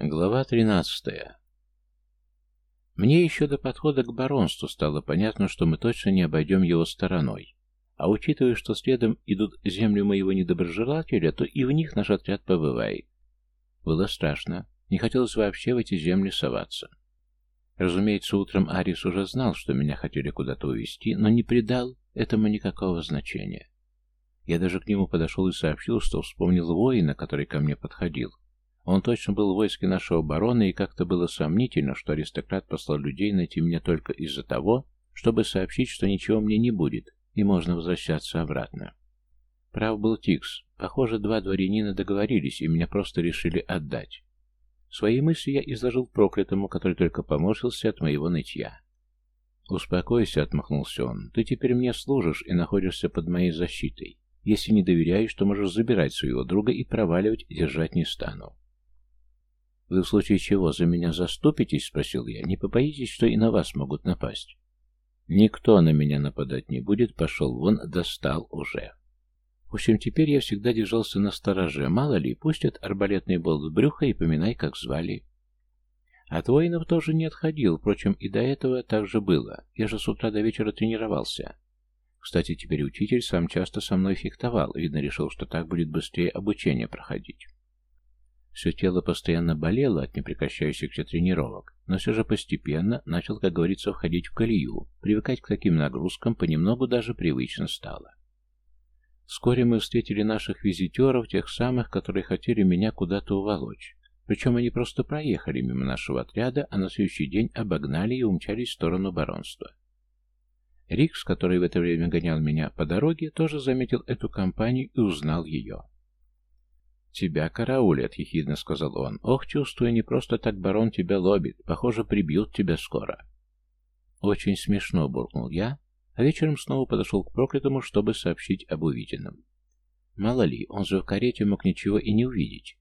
Глава 13. Мне еще до подхода к баронству стало понятно, что мы точно не обойдем его стороной. А учитывая, что следом идут земли моего недоброжелателя, то и в них наш отряд побывает. Было страшно. Не хотелось вообще в эти земли соваться. Разумеется, утром Арис уже знал, что меня хотели куда-то увезти, но не придал этому никакого значения. Я даже к нему подошел и сообщил, что вспомнил воина, который ко мне подходил, он точно был в войске нашего барона, и как-то было сомнительно, что аристократ послал людей найти меня только из-за того, чтобы сообщить, что ничего мне не будет, и можно возвращаться обратно. Прав был Тикс. Похоже, два дворянина договорились, и меня просто решили отдать. Свои мысли я изложил проклятому, который только поморщился от моего нытья. «Успокойся», — отмахнулся он, — «ты теперь мне служишь и находишься под моей защитой. Если не доверяешь, то можешь забирать своего друга и проваливать, держать не стану. «Вы в случае чего за меня заступитесь?» — спросил я. «Не побоитесь, что и на вас могут напасть?» «Никто на меня нападать не будет, пошел вон, достал уже». В общем, теперь я всегда держался на стороже. Мало ли, пустят арбалетный болт в брюхо и поминай, как звали. От воинов тоже не отходил, впрочем, и до этого так же было. Я же с утра до вечера тренировался. Кстати, теперь учитель сам часто со мной фехтовал, видно, решил, что так будет быстрее обучение проходить. Все тело постоянно болело от непрекращающихся тренировок, но все же постепенно начал, как говорится, входить в колею, привыкать к таким нагрузкам понемногу даже привычно стало. Вскоре мы встретили наших визитеров, тех самых, которые хотели меня куда-то уволочь. Причем они просто проехали мимо нашего отряда, а на следующий день обогнали и умчались в сторону баронства. Рикс, который в это время гонял меня по дороге, тоже заметил эту компанию и узнал ее. «Тебя караулят», — ехидно сказал он. «Ох, чувствую, не просто так барон тебя лобит. Похоже, прибьют тебя скоро». «Очень смешно», — буркнул я, а вечером снова подошел к проклятому, чтобы сообщить об увиденном. Мало ли, он же в карете мог ничего и не увидеть.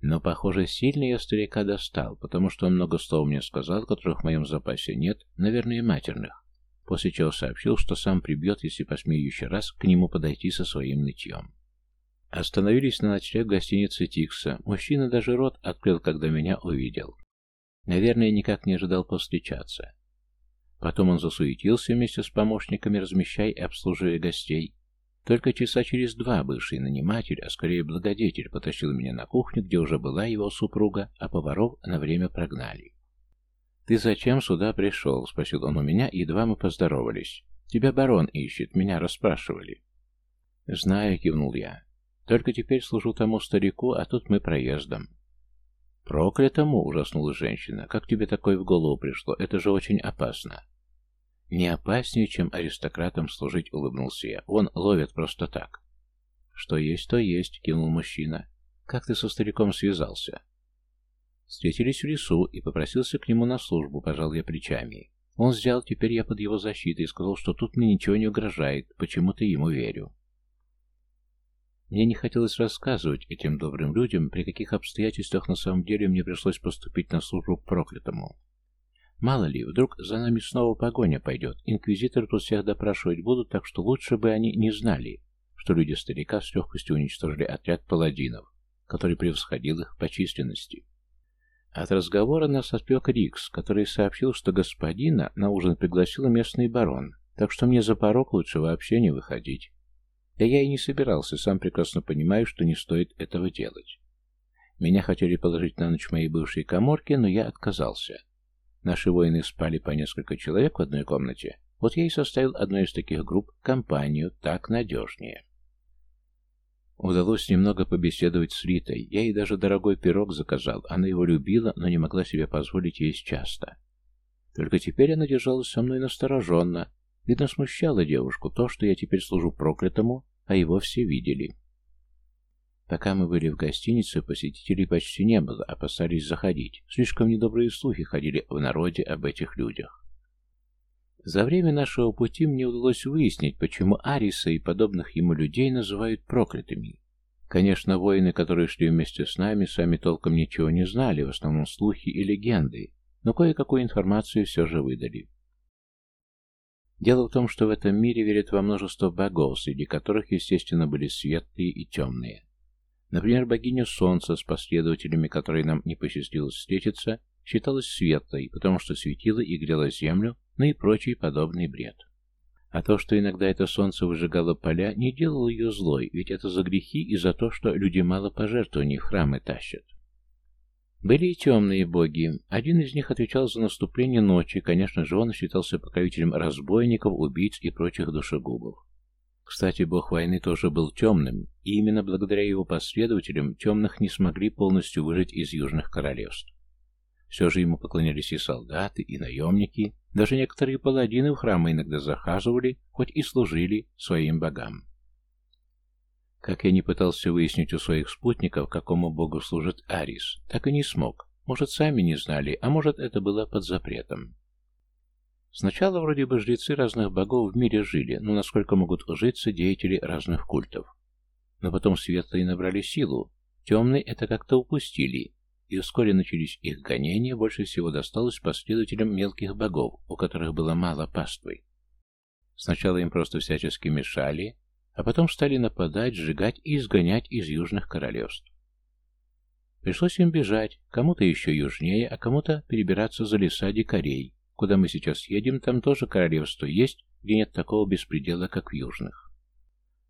Но, похоже, сильно я старика достал, потому что он много слов мне сказал, которых в моем запасе нет, наверное, матерных, после чего сообщил, что сам прибьет, если посмею еще раз к нему подойти со своим нытьем. Остановились на ночлег в гостинице Тикса. Мужчина даже рот открыл, когда меня увидел. Наверное, никак не ожидал повстречаться. Потом он засуетился вместе с помощниками, размещая и обслуживая гостей. Только часа через два бывший наниматель, а скорее благодетель, потащил меня на кухню, где уже была его супруга, а поваров на время прогнали. «Ты зачем сюда пришел?» — спросил он у меня, едва мы поздоровались. «Тебя барон ищет, меня расспрашивали». «Знаю», — кивнул я. Только теперь служу тому старику, а тут мы проездом. Проклятому, ужаснулась женщина. Как тебе такое в голову пришло? Это же очень опасно. Не опаснее, чем аристократам служить, улыбнулся я. Он ловит просто так. Что есть, то есть, кинул мужчина. Как ты со стариком связался? Встретились в лесу и попросился к нему на службу, пожал я плечами. Он взял, теперь я под его защитой, и сказал, что тут мне ничего не угрожает, почему-то ему верю. Мне не хотелось рассказывать этим добрым людям, при каких обстоятельствах на самом деле мне пришлось поступить на службу к проклятому. Мало ли, вдруг за нами снова погоня пойдет, инквизиторы тут всех допрашивать будут, так что лучше бы они не знали, что люди старика с легкостью уничтожили отряд паладинов, который превосходил их по численности. От разговора нас отпек Рикс, который сообщил, что господина на ужин пригласил местный барон, так что мне за порог лучше вообще не выходить. Да я и не собирался, сам прекрасно понимаю, что не стоит этого делать. Меня хотели положить на ночь в моей бывшей коморке, но я отказался. Наши воины спали по несколько человек в одной комнате. Вот я и составил одну из таких групп, компанию, так надежнее. Удалось немного побеседовать с Ритой. Я ей даже дорогой пирог заказал. Она его любила, но не могла себе позволить есть часто. Только теперь она держалась со мной настороженно, Видно, смущало девушку то, что я теперь служу проклятому, а его все видели. Пока мы были в гостинице, посетителей почти не было, опасались заходить. Слишком недобрые слухи ходили в народе об этих людях. За время нашего пути мне удалось выяснить, почему Ариса и подобных ему людей называют проклятыми. Конечно, воины, которые шли вместе с нами, сами толком ничего не знали, в основном слухи и легенды, но кое-какую информацию все же выдали. Дело в том, что в этом мире верят во множество богов, среди которых, естественно, были светлые и темные. Например, богиня Солнца, с последователями которой нам не посчастливилось встретиться, считалась светлой, потому что светила и грела землю, ну и прочий подобный бред. А то, что иногда это солнце выжигало поля, не делало ее злой, ведь это за грехи и за то, что люди мало пожертвований в храмы тащат. Были и темные боги. Один из них отвечал за наступление ночи, конечно же, он считался покровителем разбойников, убийц и прочих душегубов. Кстати, бог войны тоже был темным, и именно благодаря его последователям темных не смогли полностью выжить из южных королевств. Все же ему поклонялись и солдаты, и наемники, даже некоторые паладины в храмы иногда захаживали, хоть и служили своим богам. Как я не пытался выяснить у своих спутников, какому богу служит Арис, так и не смог. Может, сами не знали, а может, это было под запретом. Сначала вроде бы жрецы разных богов в мире жили, но насколько могут ужиться деятели разных культов. Но потом светлые набрали силу, темные это как-то упустили, и вскоре начались их гонения, больше всего досталось последователям мелких богов, у которых было мало паствы. Сначала им просто всячески мешали, а потом стали нападать, сжигать и изгонять из южных королевств. Пришлось им бежать, кому-то еще южнее, а кому-то перебираться за леса дикарей. Куда мы сейчас едем, там тоже королевство есть, где нет такого беспредела, как в южных.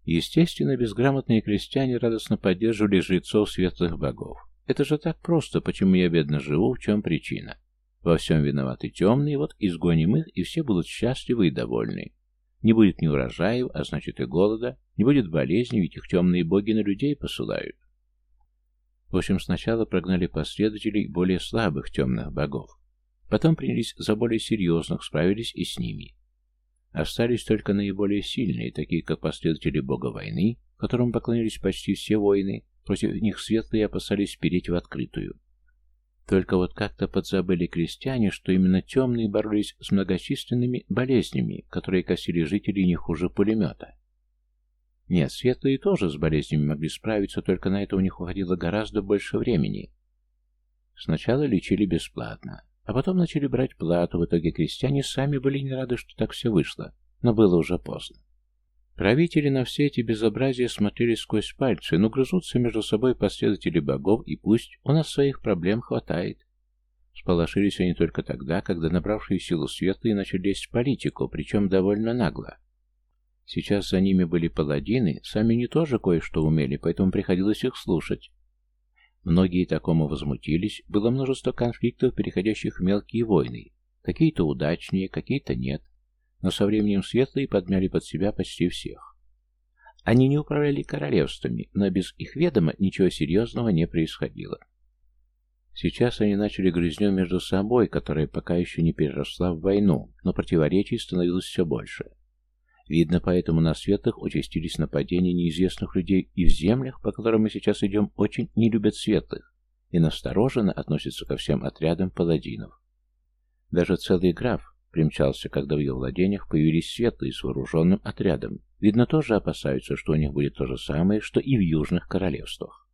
Естественно, безграмотные крестьяне радостно поддерживали жрецов светлых богов. Это же так просто, почему я бедно живу, в чем причина. Во всем виноваты темные, вот изгоним их, и все будут счастливы и довольны. Не будет ни урожаев, а значит и голода, не будет болезней, ведь их темные боги на людей посылают. В общем, сначала прогнали последователей более слабых темных богов. Потом принялись за более серьезных, справились и с ними. Остались только наиболее сильные, такие как последователи бога войны, которым поклонились почти все воины, против них светлые опасались переть в открытую. Только вот как-то подзабыли крестьяне, что именно темные боролись с многочисленными болезнями, которые косили жителей не хуже пулемета. Нет, светлые тоже с болезнями могли справиться, только на это у них уходило гораздо больше времени. Сначала лечили бесплатно, а потом начали брать плату, в итоге крестьяне сами были не рады, что так все вышло, но было уже поздно. Правители на все эти безобразия смотрели сквозь пальцы, но грызутся между собой последователи богов, и пусть у нас своих проблем хватает. Сполошились они только тогда, когда набравшие силу светлые начали лезть в политику, причем довольно нагло. Сейчас за ними были паладины, сами не тоже кое-что умели, поэтому приходилось их слушать. Многие такому возмутились, было множество конфликтов, переходящих в мелкие войны. Какие-то удачнее, какие-то нет но со временем светлые подмяли под себя почти всех. Они не управляли королевствами, но без их ведома ничего серьезного не происходило. Сейчас они начали грызню между собой, которая пока еще не переросла в войну, но противоречий становилось все больше. Видно, поэтому на светлых участились нападения неизвестных людей, и в землях, по которым мы сейчас идем, очень не любят светлых, и настороженно относятся ко всем отрядам паладинов. Даже целый граф, примчался, когда в ее владениях появились светлые с вооруженным отрядом. Видно, тоже опасаются, что у них будет то же самое, что и в южных королевствах.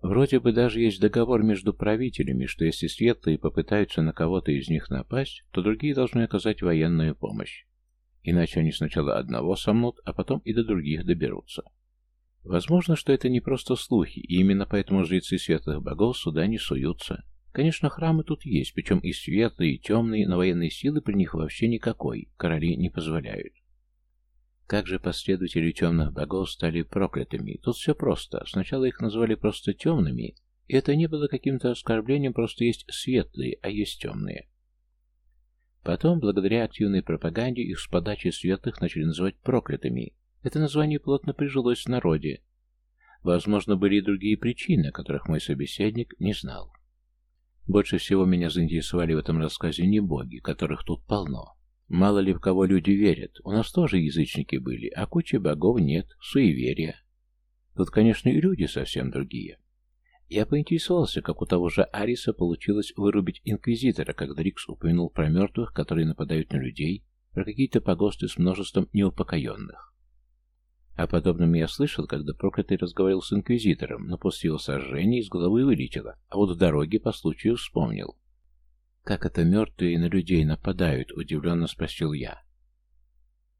Вроде бы даже есть договор между правителями, что если светлые попытаются на кого-то из них напасть, то другие должны оказать военную помощь. Иначе они сначала одного сомнут, а потом и до других доберутся. Возможно, что это не просто слухи, и именно поэтому жрецы светлых богов сюда не суются. Конечно, храмы тут есть, причем и светлые, и темные, но военной силы при них вообще никакой, короли не позволяют. Как же последователи темных богов стали проклятыми? Тут все просто. Сначала их назвали просто темными, и это не было каким-то оскорблением, просто есть светлые, а есть темные. Потом, благодаря активной пропаганде, их с подачи светлых начали называть проклятыми. Это название плотно прижилось в народе. Возможно, были и другие причины, о которых мой собеседник не знал. Больше всего меня заинтересовали в этом рассказе не боги, которых тут полно. Мало ли в кого люди верят, у нас тоже язычники были, а кучи богов нет, суеверия. Тут, конечно, и люди совсем другие. Я поинтересовался, как у того же Ариса получилось вырубить инквизитора, когда Рикс упомянул про мертвых, которые нападают на людей, про какие-то погосты с множеством неупокоенных. О подобном я слышал, когда проклятый разговаривал с инквизитором, но после его сожжения из головы вылетело, а вот в дороге по случаю вспомнил. «Как это мертвые на людей нападают?» — удивленно спросил я.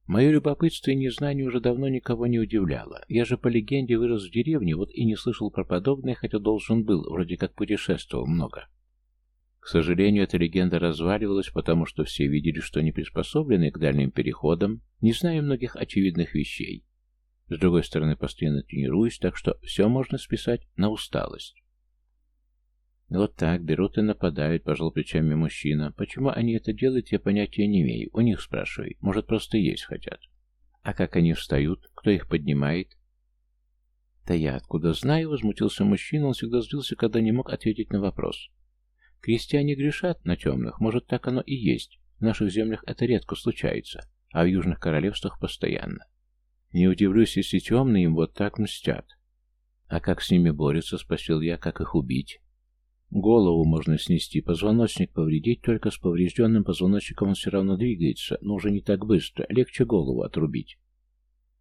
Мое любопытство и незнание уже давно никого не удивляло. Я же по легенде вырос в деревне, вот и не слышал про подобное, хотя должен был, вроде как путешествовал много. К сожалению, эта легенда разваливалась, потому что все видели, что не приспособлены к дальним переходам, не зная многих очевидных вещей, с другой стороны, постоянно тренируюсь, так что все можно списать на усталость. Вот так берут и нападают, пожал плечами мужчина. Почему они это делают, я понятия не имею. У них спрашивай. Может, просто есть хотят. А как они встают? Кто их поднимает? Да я откуда знаю, возмутился мужчина. Он всегда злился, когда не мог ответить на вопрос. Крестьяне грешат на темных. Может, так оно и есть. В наших землях это редко случается, а в южных королевствах постоянно. Не удивлюсь, если темные им вот так мстят. А как с ними борются, спросил я, как их убить? Голову можно снести, позвоночник повредить, только с поврежденным позвоночником он все равно двигается, но уже не так быстро, легче голову отрубить.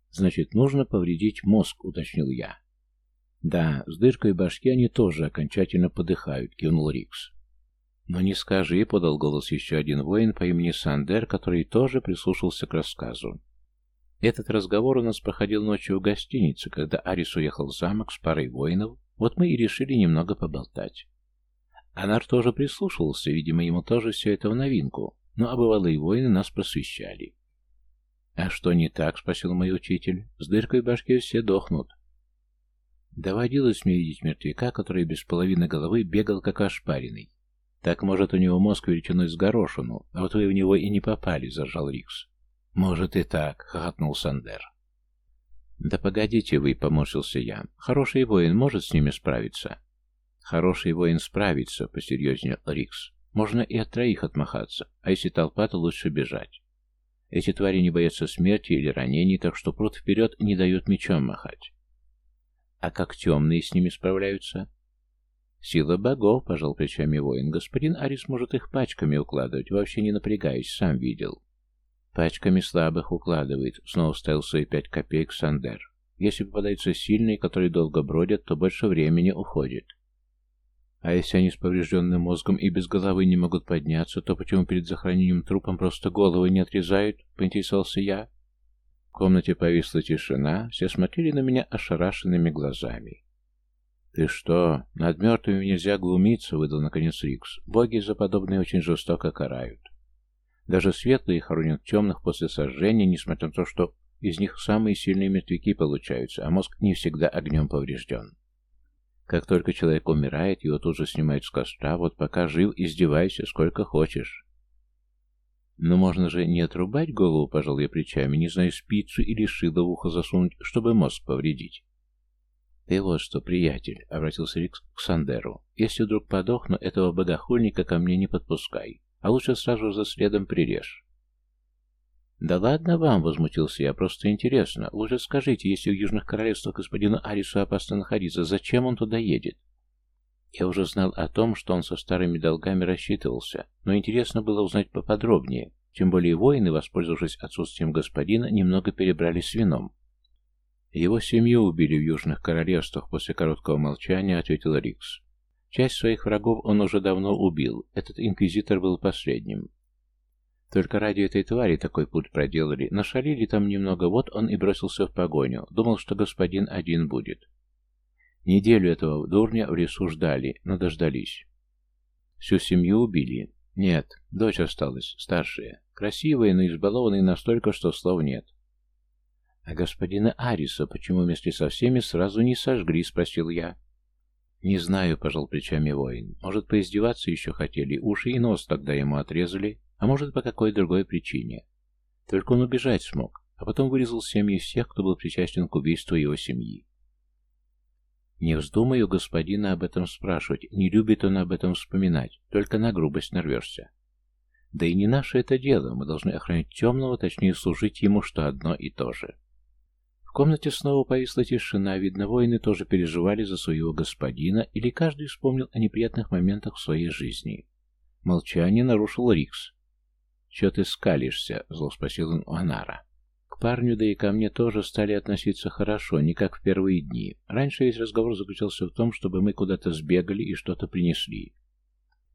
Значит, нужно повредить мозг, уточнил я. Да, с дыркой башки они тоже окончательно подыхают, кивнул Рикс. Но не скажи, подал голос еще один воин по имени Сандер, который тоже прислушался к рассказу. Этот разговор у нас проходил ночью в гостинице, когда Арис уехал в замок с парой воинов, вот мы и решили немного поболтать. Анар тоже прислушивался, видимо, ему тоже все это в новинку, ну а бывалые воины нас просвещали. «А что не так?» — спросил мой учитель. «С дыркой в башке все дохнут». Доводилось мне видеть мертвяка, который без половины головы бегал как ошпаренный. «Так, может, у него мозг величиной с горошину, а вот вы в него и не попали», — заржал Рикс. «Может и так», — хохотнул Сандер. «Да погодите вы», — поморщился я. «Хороший воин может с ними справиться?» «Хороший воин справится», — посерьезнее Рикс. «Можно и от троих отмахаться, а если толпа, то лучше бежать. Эти твари не боятся смерти или ранений, так что прут вперед не дают мечом махать». «А как темные с ними справляются?» «Сила богов», — пожал плечами воин. «Господин Арис может их пачками укладывать, вообще не напрягаясь, сам видел». Пачками слабых укладывает. Снова ставил свои пять копеек Сандер. Если попадаются сильные, которые долго бродят, то больше времени уходит. А если они с поврежденным мозгом и без головы не могут подняться, то почему перед захоронением трупом просто головы не отрезают? Поинтересовался я. В комнате повисла тишина, все смотрели на меня ошарашенными глазами. «Ты что? Над мертвыми нельзя глумиться», — выдал наконец Рикс. «Боги за подобное очень жестоко карают». Даже светлые хоронят темных после сожжения, несмотря на то, что из них самые сильные мертвяки получаются, а мозг не всегда огнем поврежден. Как только человек умирает, его тут же снимают с костра, вот пока жив, издевайся сколько хочешь. Но можно же не отрубать голову, пожалуй я плечами, не знаю, спицу или шило в ухо засунуть, чтобы мозг повредить. «Ты вот что, приятель», — обратился Рикс к Сандеру, — «если вдруг подохну, этого богохульника ко мне не подпускай а лучше сразу за следом прирежь. «Да ладно вам!» — возмутился я. «Просто интересно. Лучше скажите, если в Южных Королевствах господина Арису опасно находиться, зачем он туда едет?» Я уже знал о том, что он со старыми долгами рассчитывался, но интересно было узнать поподробнее, тем более воины, воспользовавшись отсутствием господина, немного перебрались с вином. «Его семью убили в Южных Королевствах после короткого молчания», — ответил Рикс. Часть своих врагов он уже давно убил, этот инквизитор был последним. Только ради этой твари такой путь проделали, нашалили там немного, вот он и бросился в погоню, думал, что господин один будет. Неделю этого дурня в лесу ждали, но дождались. Всю семью убили. Нет, дочь осталась, старшая, красивая, но избалованная настолько, что слов нет. «А господина Ариса почему вместе со всеми сразу не сожгли?» — спросил я. «Не знаю», — пожал плечами воин. «Может, поиздеваться еще хотели, уши и нос тогда ему отрезали, а может, по какой другой причине. Только он убежать смог, а потом вырезал семьи всех, кто был причастен к убийству его семьи». «Не вздумаю господина об этом спрашивать, не любит он об этом вспоминать, только на грубость нарвешься». «Да и не наше это дело, мы должны охранять темного, точнее служить ему, что одно и то же» комнате снова повисла тишина, видно, воины тоже переживали за своего господина, или каждый вспомнил о неприятных моментах в своей жизни. Молчание нарушил Рикс. «Чё ты скалишься?» — зло спросил он у Анара. К парню, да и ко мне тоже стали относиться хорошо, не как в первые дни. Раньше весь разговор заключался в том, чтобы мы куда-то сбегали и что-то принесли.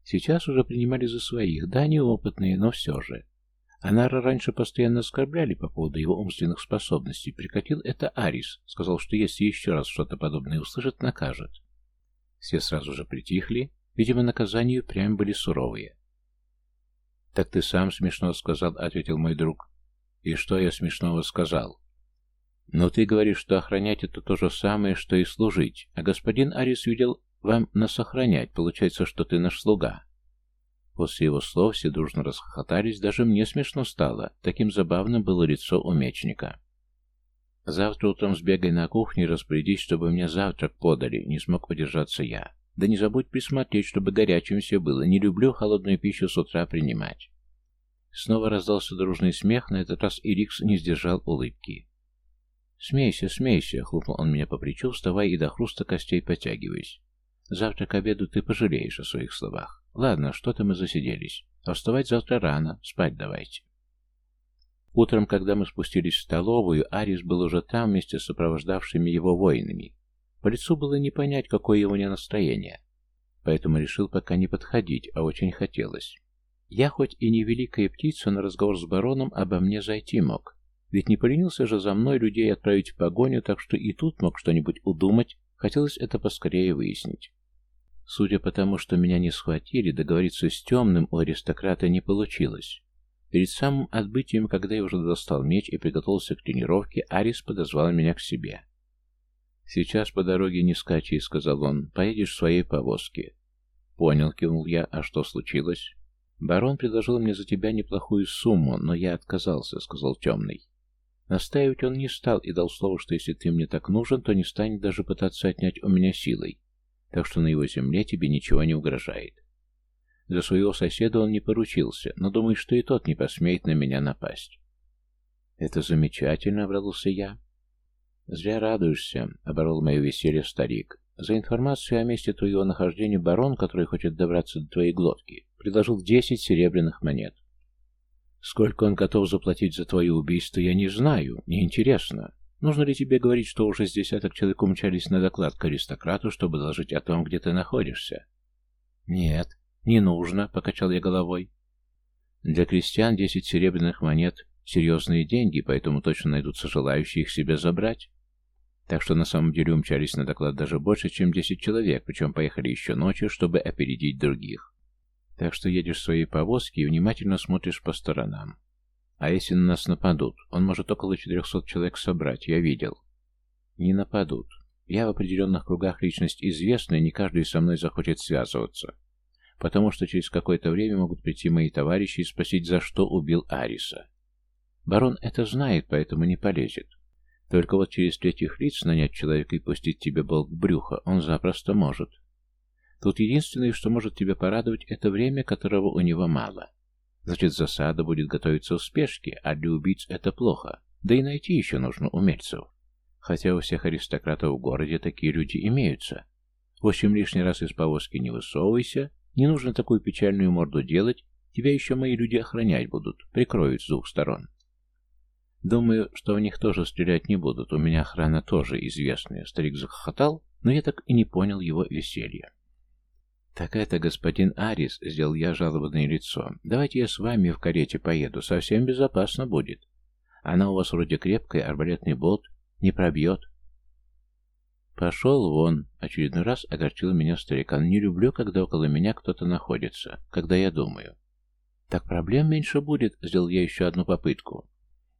Сейчас уже принимали за своих, да, неопытные, но все же. Анара раньше постоянно оскорбляли по поводу его умственных способностей. Прикатил это Арис, сказал, что если еще раз что-то подобное услышит, накажет. Все сразу же притихли, видимо, наказанию прям были суровые. «Так ты сам смешно сказал», — ответил мой друг. «И что я смешного сказал?» «Но ты говоришь, что охранять — это то же самое, что и служить, а господин Арис видел вам нас охранять, получается, что ты наш слуга». После его слов все дружно расхохотались, даже мне смешно стало. Таким забавным было лицо у мечника. «Завтра утром сбегай на кухню и распорядись, чтобы мне завтрак подали», — не смог удержаться я. «Да не забудь присмотреть, чтобы горячим все было. Не люблю холодную пищу с утра принимать». Снова раздался дружный смех, на этот раз Ирикс не сдержал улыбки. «Смейся, смейся!» — хлопнул он меня по плечу, вставая и до хруста костей потягиваясь. «Завтра к обеду ты пожалеешь о своих словах». Ладно, что-то мы засиделись. А вставать завтра рано, спать давайте. Утром, когда мы спустились в столовую, Арис был уже там вместе с сопровождавшими его воинами. По лицу было не понять, какое у меня настроение. Поэтому решил пока не подходить, а очень хотелось. Я хоть и не великая птица, но разговор с бароном обо мне зайти мог. Ведь не поленился же за мной людей отправить в погоню, так что и тут мог что-нибудь удумать, хотелось это поскорее выяснить. Судя по тому, что меня не схватили, договориться с темным у аристократа не получилось. Перед самым отбытием, когда я уже достал меч и приготовился к тренировке, Арис подозвал меня к себе. «Сейчас по дороге не скачи», — сказал он, — «поедешь в своей повозке». «Понял», — кивнул я, — «а что случилось?» «Барон предложил мне за тебя неплохую сумму, но я отказался», — сказал темный. Настаивать он не стал и дал слово, что если ты мне так нужен, то не станет даже пытаться отнять у меня силой так что на его земле тебе ничего не угрожает. За своего соседа он не поручился, но думаю, что и тот не посмеет на меня напасть. «Это замечательно», — обрадовался я. «Зря радуешься», — оборвал мое веселье старик. «За информацию о месте твоего нахождения барон, который хочет добраться до твоей глотки, предложил десять серебряных монет. Сколько он готов заплатить за твое убийство, я не знаю, неинтересно. Нужно ли тебе говорить, что уже с десяток человек умчались на доклад к аристократу, чтобы доложить о том, где ты находишься? Нет, не нужно, покачал я головой. Для крестьян десять серебряных монет — серьезные деньги, поэтому точно найдутся желающие их себе забрать. Так что на самом деле умчались на доклад даже больше, чем десять человек, причем поехали еще ночью, чтобы опередить других. Так что едешь в своей повозке и внимательно смотришь по сторонам. А если на нас нападут? Он может около 400 человек собрать, я видел. Не нападут. Я в определенных кругах личность известная, не каждый со мной захочет связываться. Потому что через какое-то время могут прийти мои товарищи и спросить, за что убил Ариса. Барон это знает, поэтому не полезет. Только вот через третьих лиц нанять человека и пустить тебе болт брюха, он запросто может. Тут единственное, что может тебя порадовать, это время, которого у него мало. Значит, засада будет готовиться в спешке, а для убийц это плохо. Да и найти еще нужно умельцев. Хотя у всех аристократов в городе такие люди имеются. В общем, лишний раз из повозки не высовывайся, не нужно такую печальную морду делать, тебя еще мои люди охранять будут, прикроют с двух сторон. Думаю, что в них тоже стрелять не будут, у меня охрана тоже известная. Старик захохотал, но я так и не понял его веселья. «Так это, господин Арис», — сделал я жалобное лицо. «Давайте я с вами в карете поеду, совсем безопасно будет. Она у вас вроде крепкая, арбалетный болт не пробьет». «Пошел вон!» — очередной раз огорчил меня старикан. «Не люблю, когда около меня кто-то находится, когда я думаю». «Так проблем меньше будет», — сделал я еще одну попытку.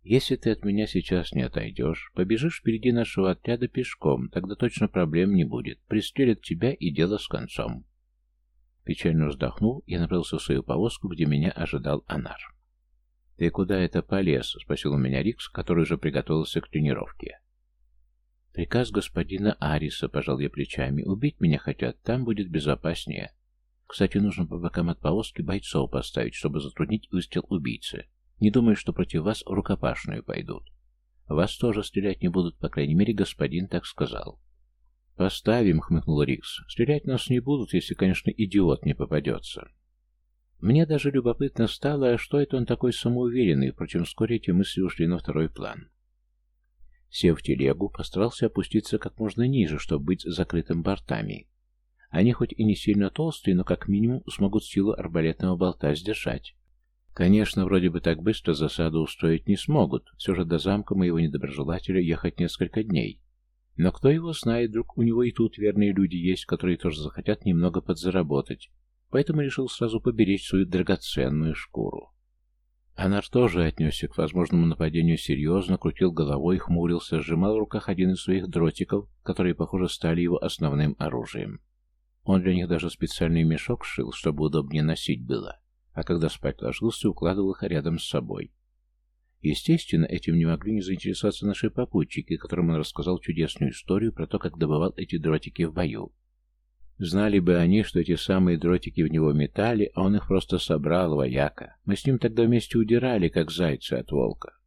«Если ты от меня сейчас не отойдешь, побежишь впереди нашего отряда пешком, тогда точно проблем не будет. Пристрелят тебя, и дело с концом». Печально вздохнул, я направился в свою повозку, где меня ожидал Анар. «Ты куда это полез?» — спросил у меня Рикс, который уже приготовился к тренировке. «Приказ господина Ариса», — пожал я плечами. «Убить меня хотят, там будет безопаснее. Кстати, нужно по бокам от повозки бойцов поставить, чтобы затруднить выстрел убийцы. Не думаю, что против вас рукопашную пойдут. Вас тоже стрелять не будут, по крайней мере, господин так сказал». «Поставим», — хмыкнул Рикс. «Стрелять нас не будут, если, конечно, идиот не попадется». Мне даже любопытно стало, что это он такой самоуверенный, впрочем, вскоре эти мысли ушли на второй план. Сев в телегу, постарался опуститься как можно ниже, чтобы быть закрытым бортами. Они хоть и не сильно толстые, но как минимум смогут силу арбалетного болта сдержать. Конечно, вроде бы так быстро засаду устроить не смогут, все же до замка моего недоброжелателя ехать несколько дней. Но кто его знает, вдруг у него и тут верные люди есть, которые тоже захотят немного подзаработать. Поэтому решил сразу поберечь свою драгоценную шкуру. Анар тоже отнесся к возможному нападению серьезно, крутил головой, хмурился, сжимал в руках один из своих дротиков, которые, похоже, стали его основным оружием. Он для них даже специальный мешок шил, чтобы удобнее носить было, а когда спать ложился, укладывал их рядом с собой. Естественно, этим не могли не заинтересоваться наши попутчики, которым он рассказал чудесную историю про то, как добывал эти дротики в бою. Знали бы они, что эти самые дротики в него метали, а он их просто собрал, вояка. Мы с ним тогда вместе удирали, как зайцы от волка.